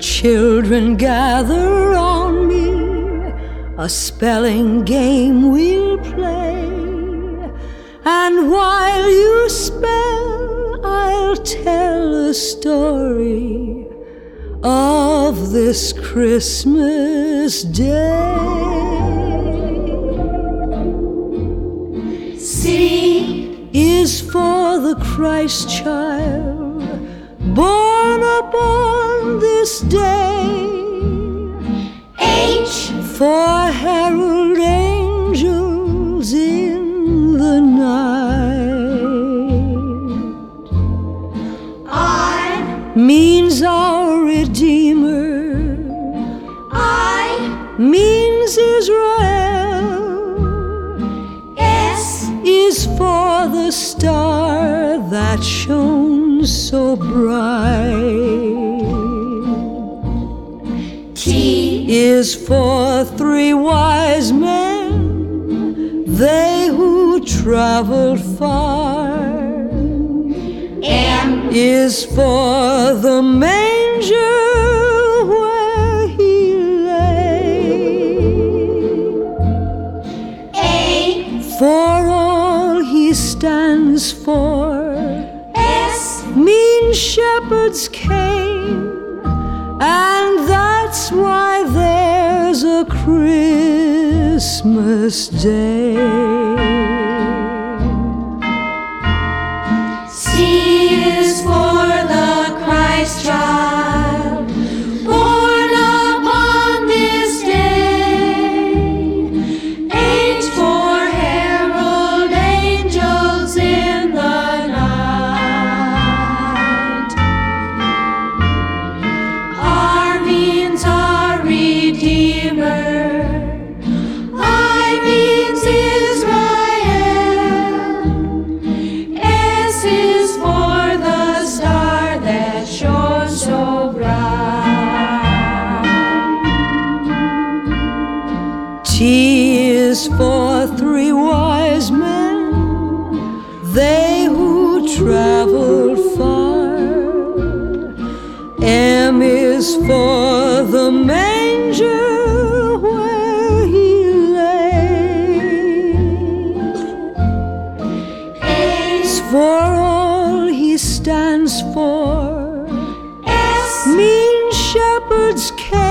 Children gather on me, a spelling game we'll play. And while you spell, I'll tell a story of this Christmas day. C is for the Christ child born upon this day. H for herald angels in the night. I Means our Redeemer, I means Israel. S is for the star that shone so bright. Is for three wise men, they who traveled far. M Is for the manger where he lay. A For all he stands for, S mean shepherds Christmas day. T is for three wise men, they who traveled far. M is for the manger where he lay. For all he stands for, S mean shepherds came.